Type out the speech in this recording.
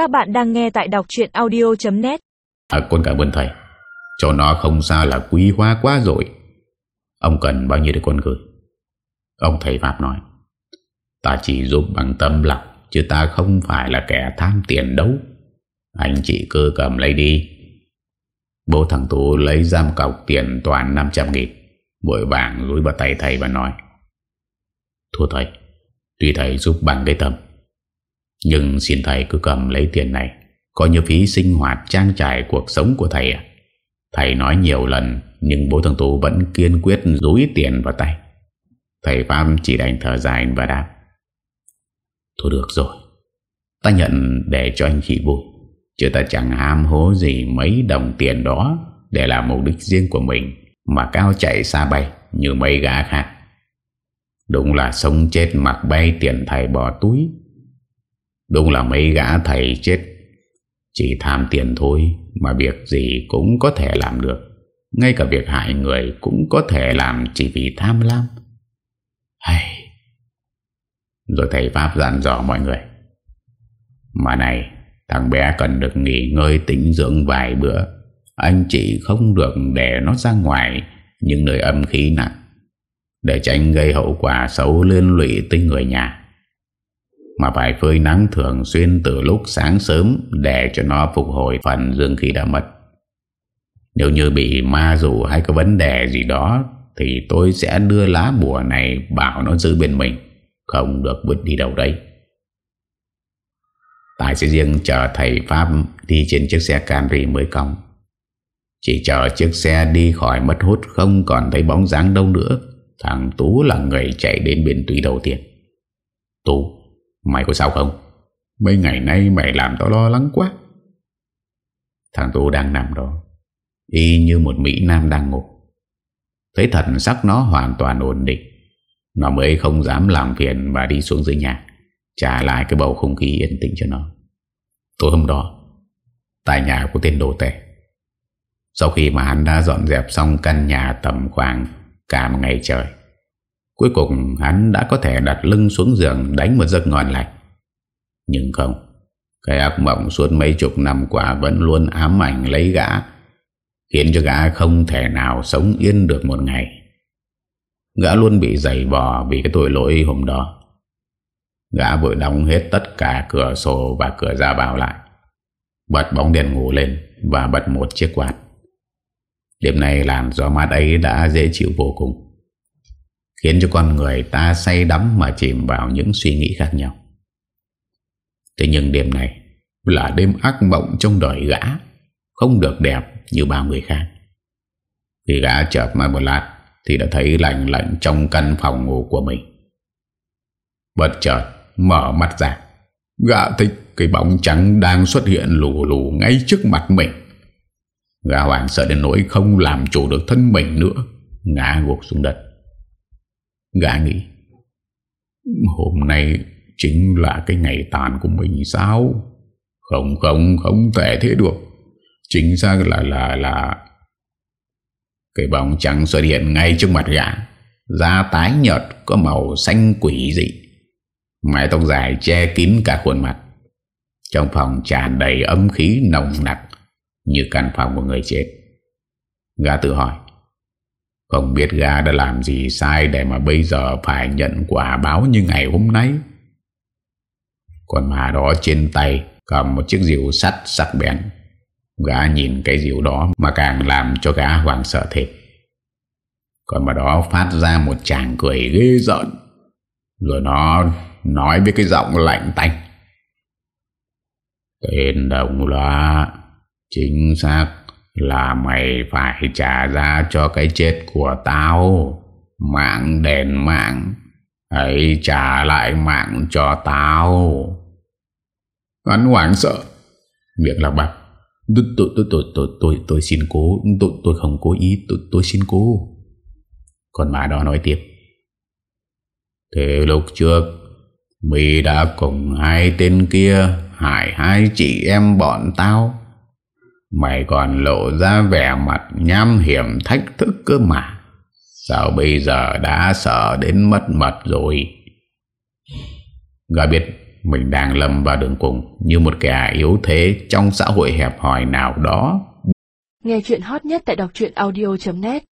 Các bạn đang nghe tại đọc chuyện audio.net À con cảm ơn thầy Cho nó không sao là quý hóa quá rồi. Ông cần bao nhiêu để con gửi? Ông thầy Pháp nói, Ta chỉ giúp bằng tâm lòng Chứ ta không phải là kẻ tham tiền đâu Anh chị cứ cầm lấy đi. Bố thằng Tú lấy ra một cọc tiền toàn 500 nghìn Bội vàng rúi vào tay thầy và nói Thưa thầy, Tuy thầy giúp bằng cái tâm nhưng xin thầy cứ cầm lấy tiền này, coi như phí sinh hoạt trang trải cuộc sống của thầy à Thầy nói nhiều lần, Nhưng bố thằng Tú vẫn kiên quyết rúi tiền vào tay. Thầy Pháp chỉ đành thở dài và đáp, Thôi được rồi, Ta nhận để cho anh chị vui Chứ ta chẳng ham hố gì mấy đồng tiền đó Để làm mục đích riêng của mình, Mà cao chạy xa bay Như mấy gã khác. Đúng là sống chết mặc bay tiền thầy bỏ túi Đúng là mấy gã thầy chết. Chỉ tham tiền thôi Mà việc gì cũng có thể làm được. Ngay cả việc hại người Cũng có thể làm chỉ vì tham lam. Hay. Rồi thầy Pháp dặn dò mọi người. Mà này, Thằng bé cần được nghỉ ngơi tĩnh dưỡng vài bữa. Anh chị không được để nó ra ngoài Những nơi âm khí nặng. Để tránh gây hậu quả xấu liên lụy tới người nhà. Mà phải phơi nắng thường xuyên từ lúc sáng sớm Để cho nó phục hồi phần dương khí đã mất Nếu như bị ma rủ hay có vấn đề gì đó Thì tôi sẽ đưa lá bùa này bảo nó giữ bên mình Không được vứt đi đâu đấy Tài sẽ riêng chờ thầy Pháp đi trên chiếc xe Camry mới cong. Chỉ chờ chiếc xe đi khỏi mất hút không còn thấy bóng dáng đâu nữa. Thằng Tú là người chạy đến bên tùy đầu tiên. Tú, mày có sao không? Mấy ngày nay mày làm tao lo lắng quá. Thằng Tú đang nằm đó. Y như một Mỹ Nam đang ngủ. Thấy thần sắc nó hoàn toàn ổn định. Nó mới không dám làm phiền và đi xuống dưới nhà. Trả lại cái bầu không khí yên tĩnh cho nó Tối hôm đó, Tại nhà của tên đồ tệ Sau khi mà hắn đã dọn dẹp xong căn nhà tầm khoảng cả một ngày trời Cuối cùng hắn đã có thể đặt lưng xuống giường đánh một giấc ngon lành. Nhưng không, Cái ác mộng suốt mấy chục năm qua vẫn luôn ám ảnh lấy gã, Khiến cho gã không thể nào sống yên được một ngày. Gã luôn bị dày vò vì cái tội lỗi hôm đó. Gã vội đóng hết tất cả cửa sổ và cửa ra vào lại, Bật bóng đèn ngủ lên Và bật một chiếc quạt. Đêm nay làm gió mát ấy đã dễ chịu vô cùng. Khiến cho con người ta say đắm Mà chìm vào những suy nghĩ khác nhau. Thế nhưng đêm này Là đêm ác mộng trong đời gã, Không được đẹp như bao người khác. Khi gã chợp mắt một lát Thì đã thấy lạnh lạnh trong căn phòng ngủ của mình. Bất chợt Mở mắt ra, Gã thích cái bóng trắng đang xuất hiện lù lù ngay trước mặt mình. Gã hoàng sợ đến nỗi không làm chủ được thân mình nữa, Ngã gục xuống đất. Gã nghĩ, Hôm nay chính là cái ngày tàn của mình sao? Không không không thể thế được. Chính xác là là là Cái bóng trắng xuất hiện ngay trước mặt gã. Da tái nhợt, có màu xanh quỷ dị. Mái tóc dài che kín cả khuôn mặt. Trong phòng tràn đầy âm khí nồng nặc, Như căn phòng của người chết. Gã tự hỏi không biết gã đã làm gì sai Để mà bây giờ phải nhận quả báo như ngày hôm nay. Còn mà đó trên tay Cầm một chiếc rìu sắt sắc bén. Gã nhìn cái rìu đó Mà càng làm cho gã hoàng sợ thịt. Còn mà đó phát ra một chàng cười ghê giận Rồi nó Nói với cái giọng lạnh tanh. Tên đồng là Chính xác là mày phải trả ra cho cái chết của tao. Mạng đền mạng. Hãy trả lại mạng cho tao. Hắn hoảng sợ. Việc là bạc. Tôi, tôi, tôi, tôi, tôi, tôi, tôi xin cố. Tôi, tôi không cố ý. Tôi, tôi xin cố. Còn bà đó nói tiếp. Thế lúc trước Mi đã cùng hai tên kia hại hai chị em bọn tao. Mày còn lộ ra vẻ mặt nham hiểm thách thức cơ mà. Sao bây giờ đã sợ đến mất mật rồi? Gà biết mình đang lầm vào đường cùng như một kẻ yếu thế trong xã hội hẹp hòi nào đó. Nghe chuyện hot nhất tại đọc audio.net